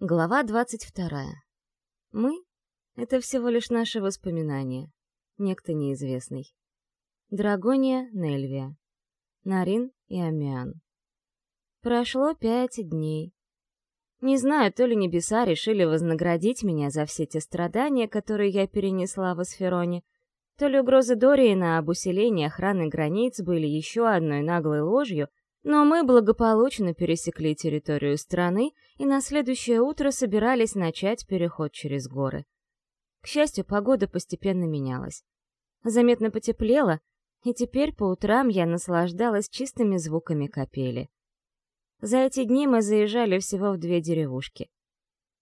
Глава двадцать вторая. Мы — это всего лишь наши воспоминания. Некто неизвестный. Драгония Нельвия. Нарин и Амиан. Прошло пять дней. Не знаю, то ли небеса решили вознаградить меня за все те страдания, которые я перенесла в Асфероне, то ли угрозы Дориена об усилении охраны границ были еще одной наглой ложью, но мы благополучно пересекли территорию страны и на следующее утро собирались начать переход через горы. К счастью, погода постепенно менялась. Заметно потеплело, и теперь по утрам я наслаждалась чистыми звуками капели. За эти дни мы заезжали всего в две деревушки.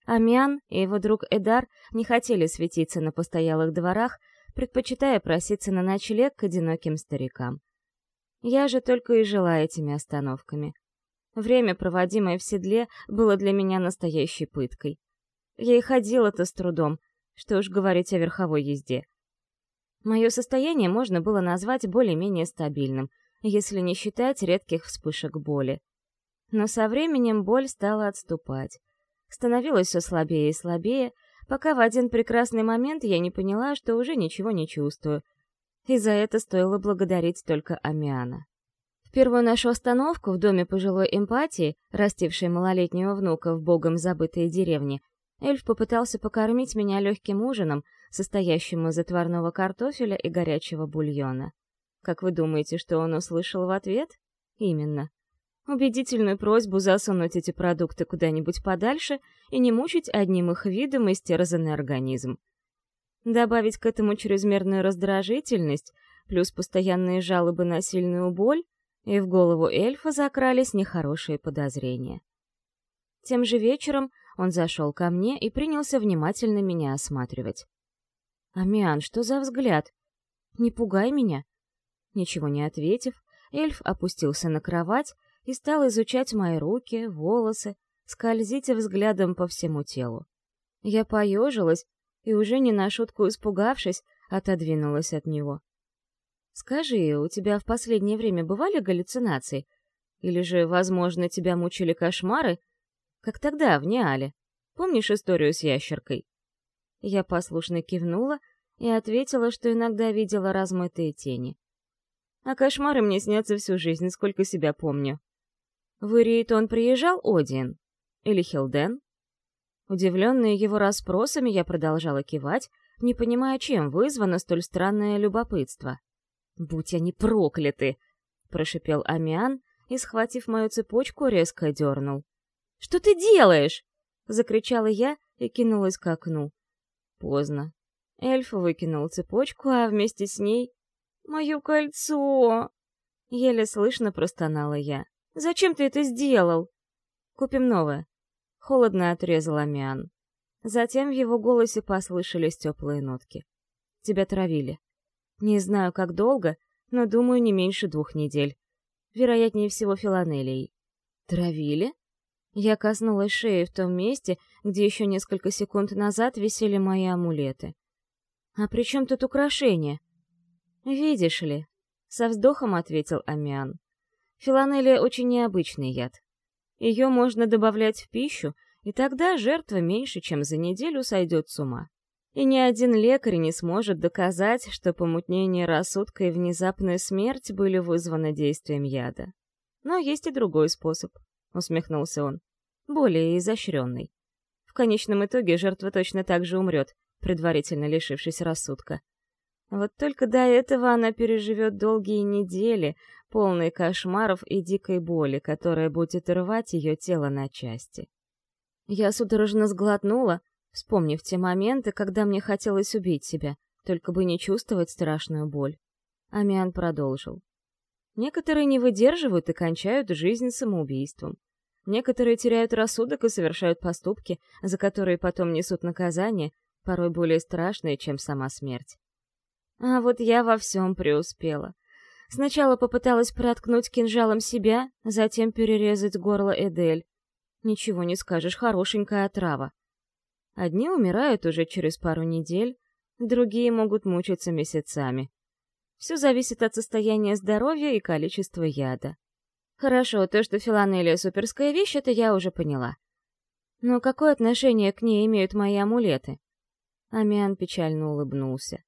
Амиан и его друг Эдар не хотели светиться на постоялых дворах, предпочитая проситься на ночлег к одиноким старикам. Я же только и жила этими остановками. Время, проводимое в седле, было для меня настоящей пыткой. Я и ходила-то с трудом, что уж говорить о верховой езде. Мое состояние можно было назвать более-менее стабильным, если не считать редких вспышек боли. Но со временем боль стала отступать. Становилась все слабее и слабее, пока в один прекрасный момент я не поняла, что уже ничего не чувствую — и за это стоило благодарить только Амиана. В первую нашу остановку в доме пожилой эмпатии, растившей малолетнего внука в богом забытой деревне, эльф попытался покормить меня легким ужином, состоящим из отварного картофеля и горячего бульона. Как вы думаете, что он услышал в ответ? Именно. Убедительную просьбу засунуть эти продукты куда-нибудь подальше и не мучить одним их видом истерзанный организм. Добавить к этому чрезмерную раздражительность, плюс постоянные жалобы на сильную боль, и в голову эльфа закрались нехорошие подозрения. Тем же вечером он зашел ко мне и принялся внимательно меня осматривать. «Амиан, что за взгляд? Не пугай меня!» Ничего не ответив, эльф опустился на кровать и стал изучать мои руки, волосы, скользить взглядом по всему телу. Я поежилась, и уже не на шутку испугавшись, отодвинулась от него. «Скажи, у тебя в последнее время бывали галлюцинации? Или же, возможно, тебя мучили кошмары? Как тогда, в Неале. Помнишь историю с ящеркой?» Я послушно кивнула и ответила, что иногда видела размытые тени. А кошмары мне снятся всю жизнь, сколько себя помню. В Ириит он приезжал, Один? Или Хилден? Удивленная его расспросами, я продолжала кивать, не понимая, чем вызвано столь странное любопытство. «Будь они прокляты!» — прошипел Амиан и, схватив мою цепочку, резко дернул. «Что ты делаешь?» — закричала я и кинулась к окну. Поздно. Эльф выкинул цепочку, а вместе с ней... «Мое кольцо!» Еле слышно простонала я. «Зачем ты это сделал?» «Купим новое», Холодно отрезал Амиан. Затем в его голосе послышались теплые нотки. «Тебя травили. Не знаю, как долго, но, думаю, не меньше двух недель. Вероятнее всего, филанелией». «Травили?» Я коснулась шеи в том месте, где еще несколько секунд назад висели мои амулеты. «А при чем тут украшения?» «Видишь ли», — со вздохом ответил Амиан. «Филанелия очень необычный яд. Ее можно добавлять в пищу, и тогда жертва меньше, чем за неделю сойдет с ума. И ни один лекарь не сможет доказать, что помутнение рассудка и внезапная смерть были вызваны действием яда. Но есть и другой способ, — усмехнулся он, — более изощренный. В конечном итоге жертва точно так же умрет, предварительно лишившись рассудка. Вот только до этого она переживет долгие недели, полный кошмаров и дикой боли, которая будет рвать ее тело на части. Я судорожно сглотнула, вспомнив те моменты, когда мне хотелось убить себя, только бы не чувствовать страшную боль. Амиан продолжил. Некоторые не выдерживают и кончают жизнь самоубийством. Некоторые теряют рассудок и совершают поступки, за которые потом несут наказание, порой более страшные, чем сама смерть. А вот я во всем преуспела. Сначала попыталась проткнуть кинжалом себя, затем перерезать горло Эдель. Ничего не скажешь, хорошенькая отрава. Одни умирают уже через пару недель, другие могут мучиться месяцами. Все зависит от состояния здоровья и количества яда. Хорошо, то, что филанелия суперская вещь, это я уже поняла. Но какое отношение к ней имеют мои амулеты? Амиан печально улыбнулся.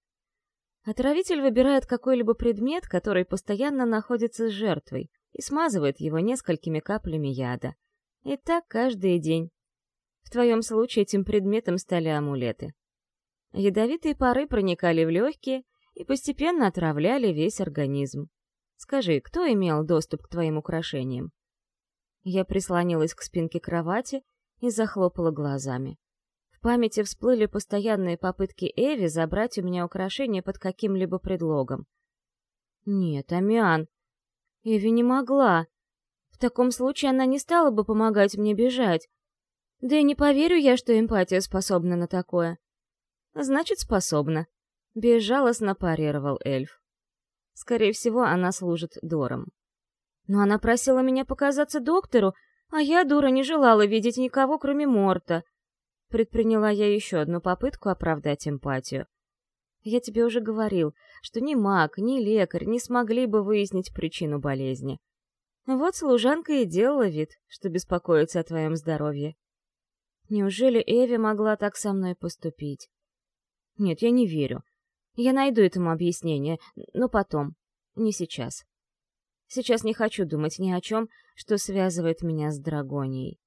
Отравитель выбирает какой-либо предмет, который постоянно находится с жертвой, и смазывает его несколькими каплями яда. И так каждый день. В твоем случае этим предметом стали амулеты. Ядовитые пары проникали в легкие и постепенно отравляли весь организм. Скажи, кто имел доступ к твоим украшениям? Я прислонилась к спинке кровати и захлопала глазами. Памяти всплыли постоянные попытки Эви забрать у меня украшения под каким-либо предлогом. Нет, Амиан. Эви не могла. В таком случае она не стала бы помогать мне бежать. Да и не поверю я, что эмпатия способна на такое. Значит, способна. Безжалостно парировал эльф. Скорее всего, она служит Дором. Но она просила меня показаться доктору, а я, дура, не желала видеть никого, кроме Морта. Предприняла я еще одну попытку оправдать эмпатию. Я тебе уже говорил, что ни маг, ни лекарь не смогли бы выяснить причину болезни. Вот служанка и делала вид, что беспокоится о твоем здоровье. Неужели Эви могла так со мной поступить? Нет, я не верю. Я найду этому объяснение, но потом, не сейчас. Сейчас не хочу думать ни о чем, что связывает меня с Драгонией.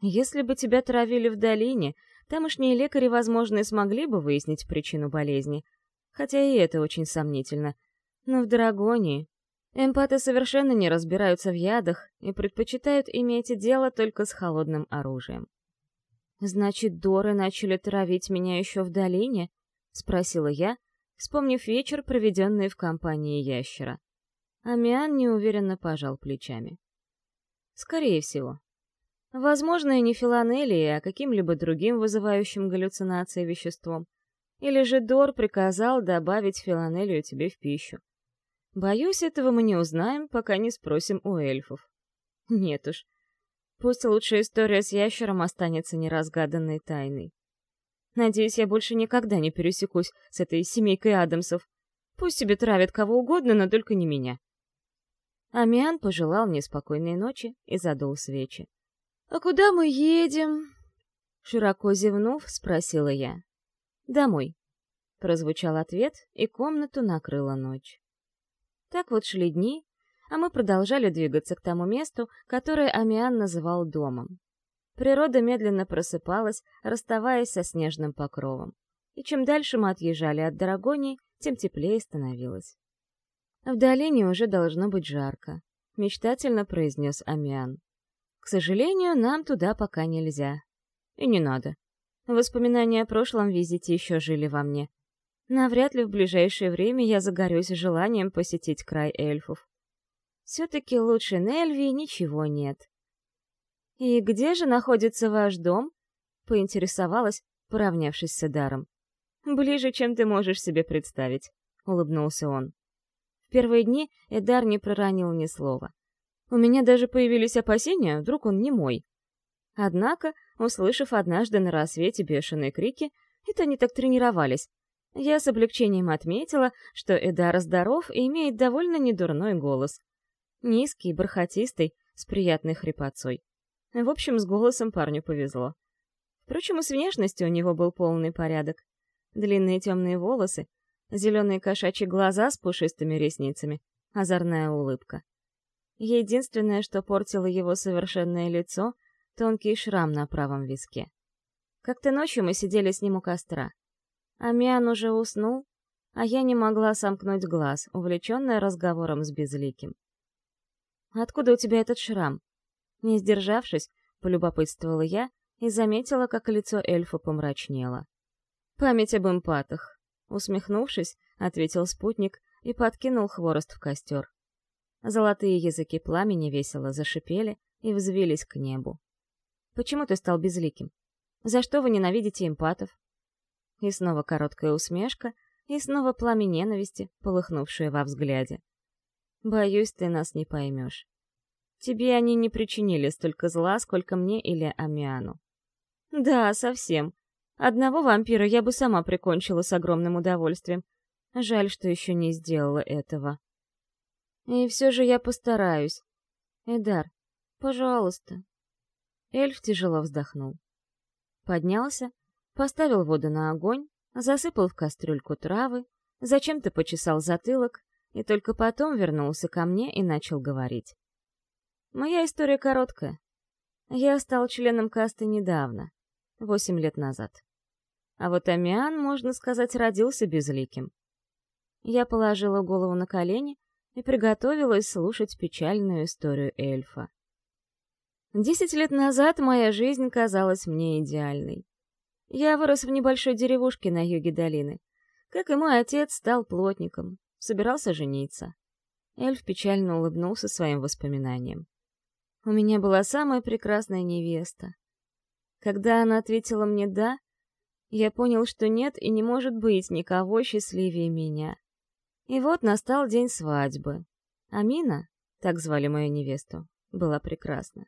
Если бы тебя травили в долине, тамошние лекари, возможно, и смогли бы выяснить причину болезни, хотя и это очень сомнительно. Но в Драгонии эмпаты совершенно не разбираются в ядах и предпочитают иметь дело только с холодным оружием. «Значит, Доры начали травить меня еще в долине?» — спросила я, вспомнив вечер, проведенный в компании ящера. Амиан неуверенно пожал плечами. «Скорее всего», Возможно, и не филанелией, а каким-либо другим вызывающим галлюцинации веществом. Или же Дор приказал добавить филанелию тебе в пищу. Боюсь, этого мы не узнаем, пока не спросим у эльфов. Нет уж. Пусть лучшая история с ящером останется неразгаданной тайной. Надеюсь, я больше никогда не пересекусь с этой семейкой Адамсов. Пусть себе травят кого угодно, но только не меня. Амиан пожелал мне спокойной ночи и задул свечи. «А куда мы едем?» Широко зевнув, спросила я. «Домой», — прозвучал ответ, и комнату накрыла ночь. Так вот шли дни, а мы продолжали двигаться к тому месту, которое Амиан называл домом. Природа медленно просыпалась, расставаясь со снежным покровом. И чем дальше мы отъезжали от Дорогонии, тем теплее становилось. «В долине уже должно быть жарко», — мечтательно произнес Амиан. К сожалению, нам туда пока нельзя. И не надо. Воспоминания о прошлом визите еще жили во мне. Навряд ли в ближайшее время я загорюсь желанием посетить край эльфов. Все-таки лучше Нельвии ничего нет. «И где же находится ваш дом?» — поинтересовалась, поравнявшись с Эдаром. «Ближе, чем ты можешь себе представить», — улыбнулся он. В первые дни Эдар не проронил ни слова. У меня даже появились опасения, вдруг он не мой. Однако, услышав однажды на рассвете бешеные крики, это они так тренировались, я с облегчением отметила, что Эдар здоров и имеет довольно недурной голос. Низкий, бархатистый, с приятной хрипотцой. В общем, с голосом парню повезло. Впрочем, и с внешностью у него был полный порядок. Длинные темные волосы, зеленые кошачьи глаза с пушистыми ресницами, озорная улыбка. Единственное, что портило его совершенное лицо — тонкий шрам на правом виске. Как-то ночью мы сидели с ним у костра. Амиан уже уснул, а я не могла сомкнуть глаз, увлеченная разговором с Безликим. «Откуда у тебя этот шрам?» Не сдержавшись, полюбопытствовала я и заметила, как лицо эльфа помрачнело. «Память об эмпатах», — усмехнувшись, ответил спутник и подкинул хворост в костер. Золотые языки пламени весело зашипели и взвились к небу. «Почему ты стал безликим? За что вы ненавидите эмпатов?» И снова короткая усмешка, и снова пламя ненависти, полыхнувшее во взгляде. «Боюсь, ты нас не поймешь. Тебе они не причинили столько зла, сколько мне или Амиану». «Да, совсем. Одного вампира я бы сама прикончила с огромным удовольствием. Жаль, что еще не сделала этого». И все же я постараюсь. Эдар, пожалуйста. Эльф тяжело вздохнул. Поднялся, поставил воду на огонь, засыпал в кастрюльку травы, зачем-то почесал затылок и только потом вернулся ко мне и начал говорить. Моя история короткая. Я стал членом касты недавно, восемь лет назад. А вот Амиан, можно сказать, родился безликим. Я положила голову на колени и приготовилась слушать печальную историю эльфа. Десять лет назад моя жизнь казалась мне идеальной. Я вырос в небольшой деревушке на юге долины. Как и мой отец, стал плотником, собирался жениться. Эльф печально улыбнулся своим воспоминаниям. У меня была самая прекрасная невеста. Когда она ответила мне «да», я понял, что нет и не может быть никого счастливее меня. И вот настал день свадьбы. Амина, так звали мою невесту, была прекрасна.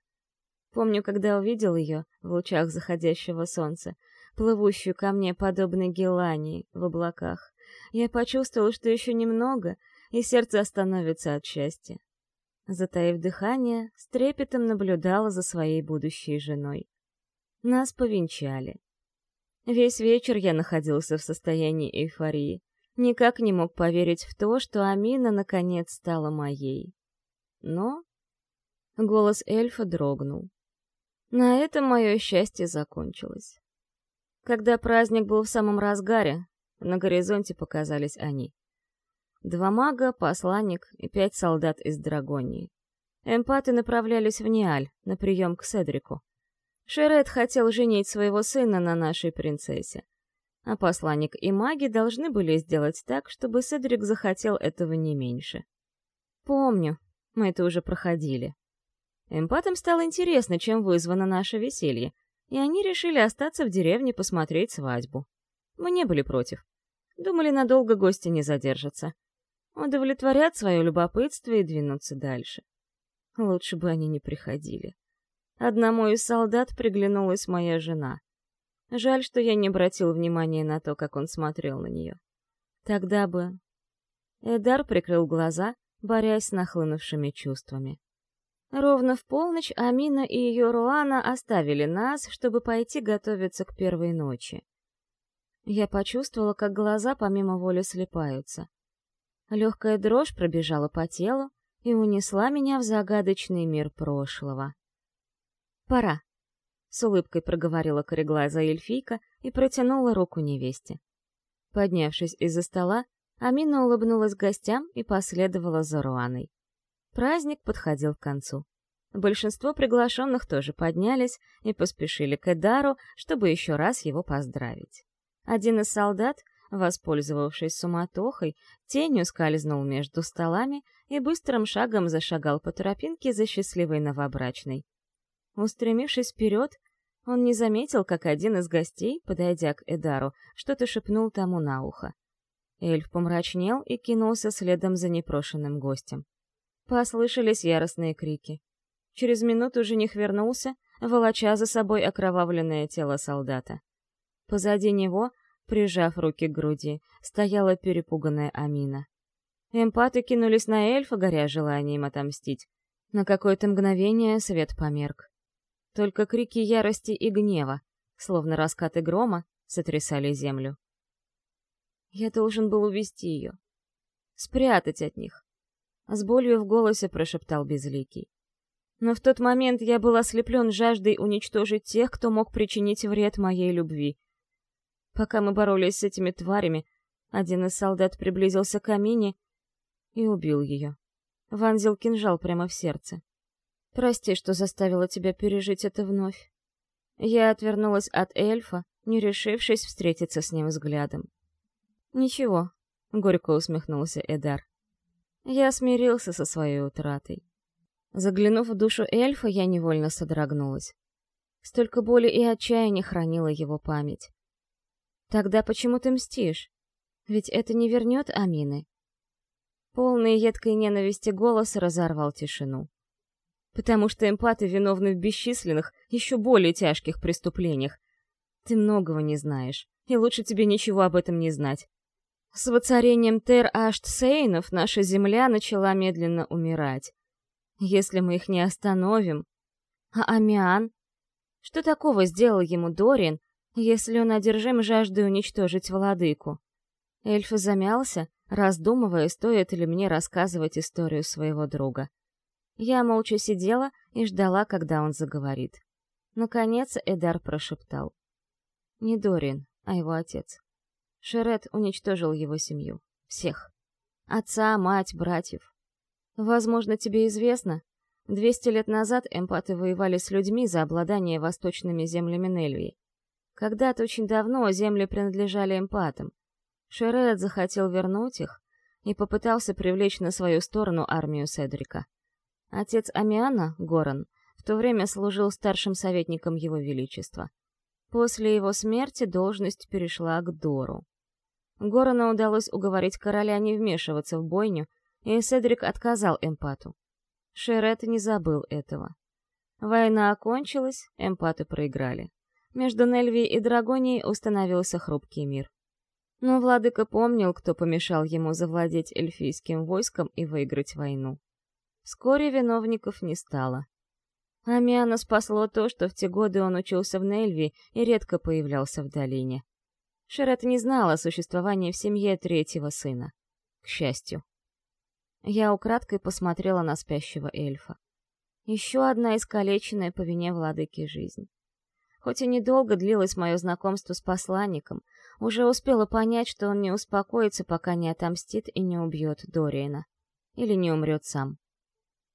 Помню, когда увидел ее в лучах заходящего солнца, плывущую ко мне подобно гелании в облаках, я почувствовал, что еще немного, и сердце остановится от счастья. Затаив дыхание, с трепетом наблюдала за своей будущей женой. Нас повенчали. Весь вечер я находился в состоянии эйфории. Никак не мог поверить в то, что Амина наконец стала моей. Но... Голос эльфа дрогнул. На этом мое счастье закончилось. Когда праздник был в самом разгаре, на горизонте показались они. Два мага, посланник и пять солдат из Драгонии. Эмпаты направлялись в Ниаль, на прием к Седрику. Шерет хотел женить своего сына на нашей принцессе. А посланник и маги должны были сделать так, чтобы Седрик захотел этого не меньше. Помню, мы это уже проходили. Эмпатам стало интересно, чем вызвано наше веселье, и они решили остаться в деревне посмотреть свадьбу. Мы не были против. Думали, надолго гости не задержатся. Удовлетворят свое любопытство и двинуться дальше. Лучше бы они не приходили. Одному из солдат приглянулась моя жена. Жаль, что я не обратил внимания на то, как он смотрел на нее. Тогда бы... Эдар прикрыл глаза, борясь с нахлынувшими чувствами. Ровно в полночь Амина и ее Руана оставили нас, чтобы пойти готовиться к первой ночи. Я почувствовала, как глаза помимо воли слепаются. Легкая дрожь пробежала по телу и унесла меня в загадочный мир прошлого. «Пора», — с улыбкой проговорила кореглазая эльфийка и протянула руку невесте. Поднявшись из-за стола, Амина улыбнулась гостям и последовала за Руаной. Праздник подходил к концу. Большинство приглашенных тоже поднялись и поспешили к Эдару, чтобы еще раз его поздравить. Один из солдат, воспользовавшись суматохой, тенью скользнул между столами и быстрым шагом зашагал по тропинке за счастливой новобрачной. Устремившись вперед, он не заметил, как один из гостей, подойдя к Эдару, что-то шепнул тому на ухо. Эльф помрачнел и кинулся следом за непрошенным гостем. Послышались яростные крики. Через минуту жених вернулся, волоча за собой окровавленное тело солдата. Позади него, прижав руки к груди, стояла перепуганная Амина. Эмпаты кинулись на эльфа, горя желанием отомстить. На какое-то мгновение свет померк. Только крики ярости и гнева, словно раскаты грома, сотрясали землю. Я должен был увести ее. Спрятать от них. С болью в голосе прошептал Безликий. Но в тот момент я был ослеплен жаждой уничтожить тех, кто мог причинить вред моей любви. Пока мы боролись с этими тварями, один из солдат приблизился к Амине и убил ее. Вонзил кинжал прямо в сердце. Прости, что заставила тебя пережить это вновь. Я отвернулась от эльфа, не решившись встретиться с ним взглядом. «Ничего», — горько усмехнулся Эдар. Я смирился со своей утратой. Заглянув в душу эльфа, я невольно содрогнулась. Столько боли и отчаяния хранила его память. Тогда почему ты мстишь? Ведь это не вернет Амины. Полный едкой ненависти голос разорвал тишину. Потому что эмпаты виновны в бесчисленных, еще более тяжких преступлениях. Ты многого не знаешь, и лучше тебе ничего об этом не знать. С воцарением Тер-Ашт-Сейнов наша земля начала медленно умирать. Если мы их не остановим... А Амиан? Что такого сделал ему Дорин, если он одержим жаждой уничтожить владыку? Эльф замялся, раздумывая, стоит ли мне рассказывать историю своего друга. Я молча сидела и ждала, когда он заговорит. Наконец Эдар прошептал. Не Дорин, а его отец. Шерет уничтожил его семью. Всех. Отца, мать, братьев. Возможно, тебе известно, 200 лет назад эмпаты воевали с людьми за обладание восточными землями Нельвии. Когда-то очень давно земли принадлежали эмпатам. Шеред захотел вернуть их и попытался привлечь на свою сторону армию Седрика. Отец Амиана, Горан, в то время служил старшим советником его величества. После его смерти должность перешла к Дору. Горану удалось уговорить короля не вмешиваться в бойню, и Седрик отказал эмпату. Шерет не забыл этого. Война окончилась, эмпаты проиграли. Между Нельви и Драгонией установился хрупкий мир. Но владыка помнил, кто помешал ему завладеть эльфийским войском и выиграть войну. Вскоре виновников не стало. Амиана спасло то, что в те годы он учился в Нельви и редко появлялся в долине. Шерет не знал о существовании в семье третьего сына. К счастью. Я украдкой посмотрела на спящего эльфа. Еще одна искалеченная по вине владыки жизнь. Хоть и недолго длилось мое знакомство с посланником, уже успела понять, что он не успокоится, пока не отомстит и не убьет Дориена. Или не умрет сам.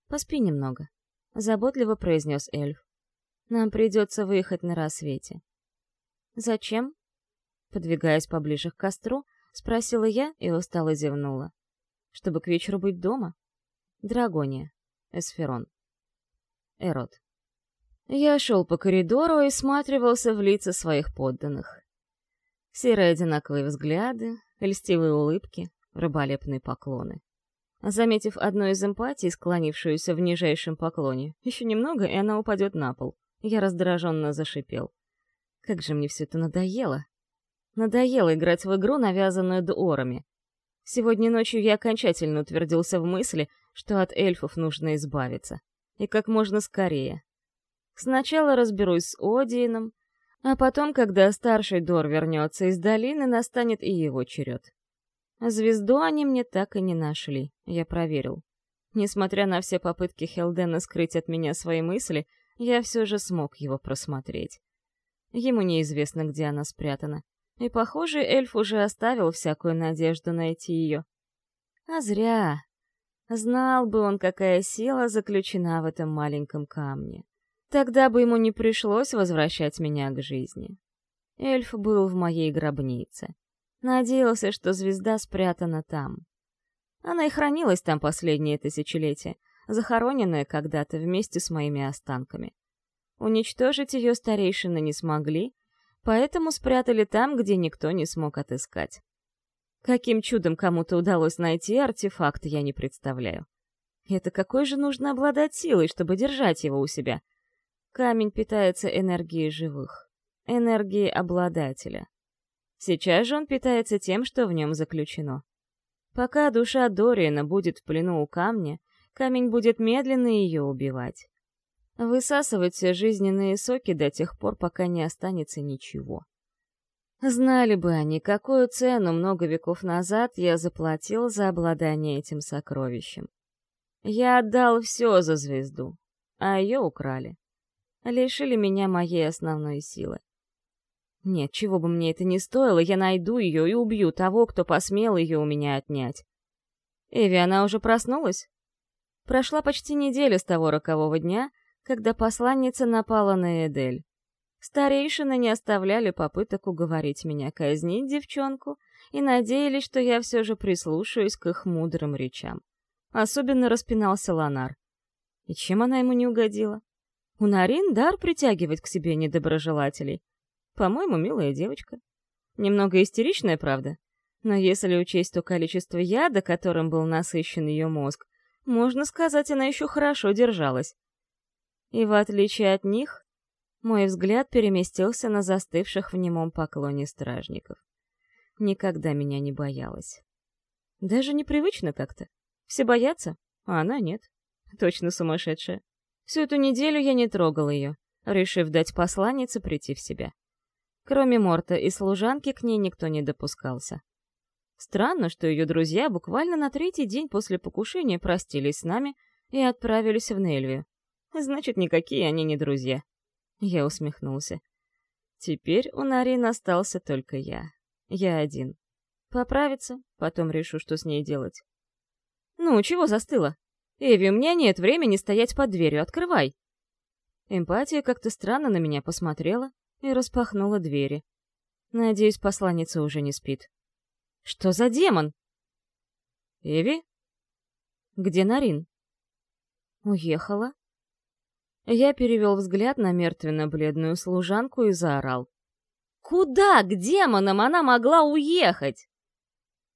«Поспи немного», — заботливо произнес эльф. «Нам придется выехать на рассвете». «Зачем?» Подвигаясь поближе к костру, спросила я и устало зевнула чтобы к вечеру быть дома? Драгония. Эсферон. Эрот. Я шел по коридору и всматривался в лица своих подданных. Серые одинаковые взгляды, льстивые улыбки, рыболепные поклоны. Заметив одну из эмпатий, склонившуюся в нижайшем поклоне, еще немного, и она упадет на пол, я раздраженно зашипел. Как же мне все это надоело! Надоело играть в игру, навязанную дуорами. Сегодня ночью я окончательно утвердился в мысли, что от эльфов нужно избавиться. И как можно скорее. Сначала разберусь с Одином, а потом, когда старший Дор вернется из долины, настанет и его черед. Звезду они мне так и не нашли, я проверил. Несмотря на все попытки Хелдена скрыть от меня свои мысли, я все же смог его просмотреть. Ему неизвестно, где она спрятана. И, похоже, эльф уже оставил всякую надежду найти ее. А зря. Знал бы он, какая сила заключена в этом маленьком камне. Тогда бы ему не пришлось возвращать меня к жизни. Эльф был в моей гробнице. Надеялся, что звезда спрятана там. Она и хранилась там последние тысячелетия, захороненная когда-то вместе с моими останками. Уничтожить ее старейшины не смогли, поэтому спрятали там, где никто не смог отыскать. Каким чудом кому-то удалось найти артефакт, я не представляю. Это какой же нужно обладать силой, чтобы держать его у себя? Камень питается энергией живых, энергией обладателя. Сейчас же он питается тем, что в нем заключено. Пока душа Дориана будет в плену у камня, камень будет медленно ее убивать. Высасывать все жизненные соки до тех пор, пока не останется ничего. Знали бы они, какую цену много веков назад я заплатил за обладание этим сокровищем. Я отдал все за звезду, а ее украли. Лишили меня моей основной силы. Нет, чего бы мне это ни стоило, я найду ее и убью того, кто посмел ее у меня отнять. Эви, она уже проснулась? Прошла почти неделя с того рокового дня, когда посланница напала на Эдель. Старейшины не оставляли попыток уговорить меня казнить девчонку и надеялись, что я все же прислушаюсь к их мудрым речам. Особенно распинался Ланар. И чем она ему не угодила? У Нарин дар притягивать к себе недоброжелателей. По-моему, милая девочка. Немного истеричная, правда? Но если учесть то количество яда, которым был насыщен ее мозг, можно сказать, она еще хорошо держалась. И в отличие от них, мой взгляд переместился на застывших в немом поклоне стражников. Никогда меня не боялась. Даже непривычно как-то. Все боятся, а она нет. Точно сумасшедшая. Всю эту неделю я не трогал ее. решив дать посланнице прийти в себя. Кроме Морта и служанки, к ней никто не допускался. Странно, что ее друзья буквально на третий день после покушения простились с нами и отправились в Нельвию. Значит, никакие они не друзья. Я усмехнулся. Теперь у Нарин остался только я. Я один. Поправиться, потом решу, что с ней делать. «Ну, чего застыла? Эви, у меня нет времени стоять под дверью, открывай!» Эмпатия как-то странно на меня посмотрела и распахнула двери. Надеюсь, посланница уже не спит. «Что за демон?» «Эви?» «Где Нарин?» «Уехала?» Я перевел взгляд на мертвенно-бледную служанку и заорал. «Куда, к демонам, она могла уехать?»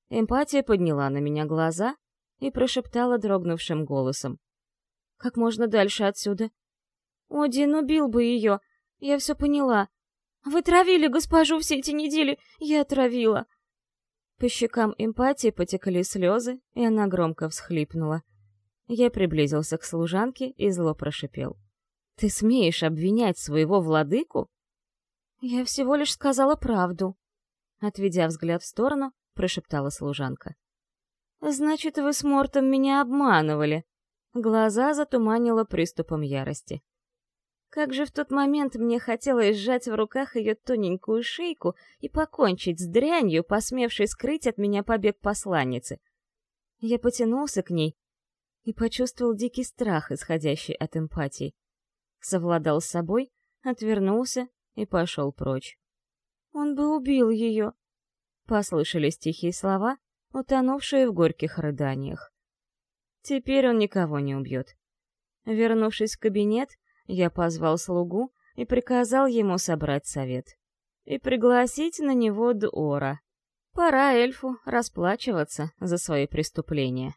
Эмпатия подняла на меня глаза и прошептала дрогнувшим голосом. «Как можно дальше отсюда?» «Один убил бы ее, я все поняла. Вы травили госпожу все эти недели, я травила». По щекам эмпатии потекли слезы, и она громко всхлипнула. Я приблизился к служанке и зло прошипел. Ты смеешь обвинять своего владыку? Я всего лишь сказала правду. Отведя взгляд в сторону, прошептала служанка. Значит, вы с Мортом меня обманывали. Глаза затуманило приступом ярости. Как же в тот момент мне хотелось сжать в руках ее тоненькую шейку и покончить с дрянью, посмевшей скрыть от меня побег посланницы. Я потянулся к ней и почувствовал дикий страх, исходящий от эмпатии совладал с собой, отвернулся и пошел прочь. «Он бы убил ее!» Послышались тихие слова, утонувшие в горьких рыданиях. Теперь он никого не убьет. Вернувшись в кабинет, я позвал слугу и приказал ему собрать совет. И пригласить на него Дуора. Пора эльфу расплачиваться за свои преступления.